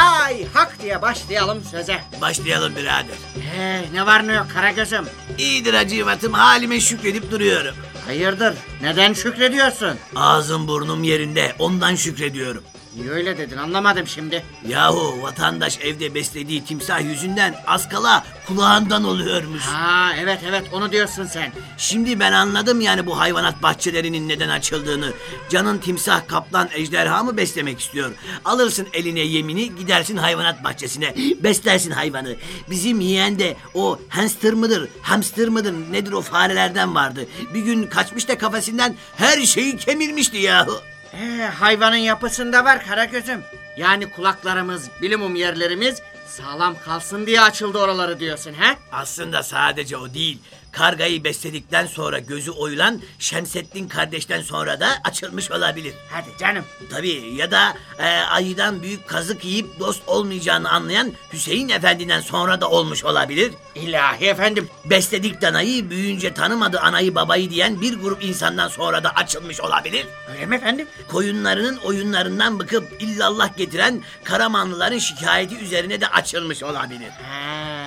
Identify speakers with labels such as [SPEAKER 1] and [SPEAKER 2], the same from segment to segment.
[SPEAKER 1] Hay hak diye başlayalım söze.
[SPEAKER 2] Başlayalım birader.
[SPEAKER 1] He ne var ne yok Karagöz'üm.
[SPEAKER 2] İyidir acımatım halime şükredip duruyorum.
[SPEAKER 1] Hayırdır neden şükrediyorsun?
[SPEAKER 2] Ağzım burnum yerinde ondan şükrediyorum.
[SPEAKER 1] Niye öyle dedin anlamadım şimdi.
[SPEAKER 2] Yahu vatandaş evde beslediği timsah yüzünden az kala kulağından oluyormuş.
[SPEAKER 1] Ha evet evet onu diyorsun sen.
[SPEAKER 2] Şimdi ben anladım yani bu hayvanat bahçelerinin neden açıldığını. Canın timsah, kaplan, ejderha mı beslemek istiyor? Alırsın eline yemini gidersin hayvanat bahçesine. Beslersin hayvanı. Bizim yeğen de o hamster mıdır, hamster mıdır nedir o farelerden vardı. Bir gün kaçmış da kafesinden her şeyi kemirmişti yahu.
[SPEAKER 1] Ee, hayvanın yapısında var Karagöz'üm. Yani kulaklarımız, bilimum yerlerimiz sağlam kalsın diye açıldı oraları diyorsun he?
[SPEAKER 2] Aslında sadece o değil. Kargayı besledikten sonra gözü oyulan Şemsettin kardeşten sonra da açılmış olabilir.
[SPEAKER 1] Hadi canım.
[SPEAKER 2] Tabii ya da e, ayıdan büyük kazık yiyip dost olmayacağını anlayan Hüseyin Efendi'den sonra da olmuş olabilir.
[SPEAKER 1] İlahi efendim.
[SPEAKER 2] Besledik danayı büyüyünce tanımadı anayı babayı diyen bir grup insandan sonra da açılmış olabilir.
[SPEAKER 1] Öyle mi efendim?
[SPEAKER 2] Koyunlarının oyunlarından bıkıp illallah getiren Karamanlıların şikayeti üzerine de açılmış olabilir.
[SPEAKER 1] Ha.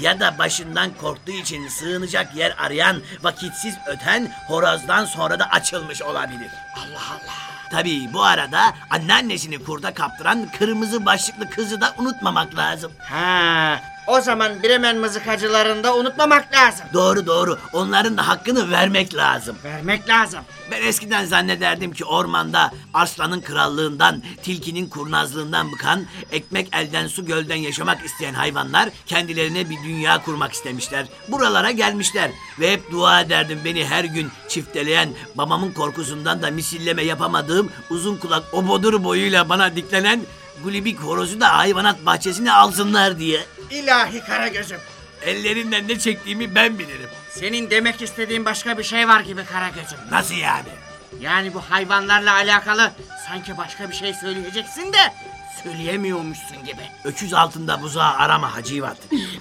[SPEAKER 2] Ya da başından korktuğu için sığınacak yer arayan, vakitsiz öten horozdan sonra da açılmış olabilir.
[SPEAKER 1] Allah Allah.
[SPEAKER 2] Tabii bu arada anneannesini kurda kaptıran kırmızı başlıklı kızı da unutmamak lazım.
[SPEAKER 1] Ha. O zaman Bremen mızıkacılarını da unutmamak lazım.
[SPEAKER 2] Doğru doğru onların da hakkını vermek lazım.
[SPEAKER 1] Vermek lazım.
[SPEAKER 2] Ben eskiden zannederdim ki ormanda arslanın krallığından, tilkinin kurnazlığından bıkan, ekmek elden su gölden yaşamak isteyen hayvanlar kendilerine bir dünya kurmak istemişler. Buralara gelmişler ve hep dua ederdim beni her gün çifteleyen, babamın korkusundan da misilleme yapamadığım uzun kulak o bodur boyuyla bana diklenen gulibik horozu da hayvanat bahçesine alsınlar diye.
[SPEAKER 1] İlahi Karagöz'üm.
[SPEAKER 2] Ellerinden ne çektiğimi ben bilirim.
[SPEAKER 1] Senin demek istediğin başka bir şey var gibi Karagöz'üm.
[SPEAKER 2] Nasıl yani?
[SPEAKER 1] Yani bu hayvanlarla alakalı sanki başka bir şey söyleyeceksin de söyleyemiyormuşsun gibi.
[SPEAKER 2] Öküz altında buzağı arama Hacivat.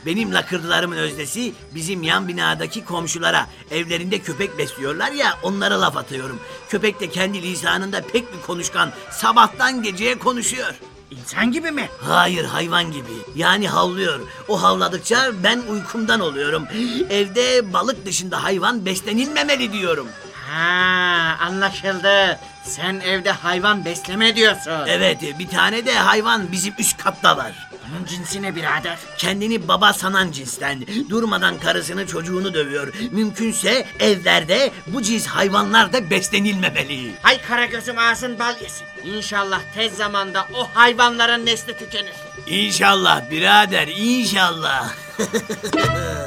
[SPEAKER 2] Benim lakırdılarımın öznesi bizim yan binadaki komşulara evlerinde köpek besliyorlar ya onlara laf atıyorum. Köpek de kendi lisanında pek bir konuşkan sabahtan geceye konuşuyor.
[SPEAKER 1] İnsan gibi mi?
[SPEAKER 2] Hayır hayvan gibi. Yani havlıyor. O havladıkça ben uykumdan oluyorum. Evde balık dışında hayvan beslenilmemeli diyorum.
[SPEAKER 1] Ha anlaşıldı. Sen evde hayvan besleme diyorsun.
[SPEAKER 2] Evet bir tane de hayvan bizim üst katta var.
[SPEAKER 1] Bunun cinsi ne birader?
[SPEAKER 2] Kendini baba sanan cinsten durmadan karısını çocuğunu dövüyor. Mümkünse evlerde bu cins hayvanlar da beslenilmemeli.
[SPEAKER 1] Hay Karagöz'üm ağzın bal yesin. İnşallah tez zamanda o hayvanların nesli tükenir.
[SPEAKER 2] İnşallah birader inşallah.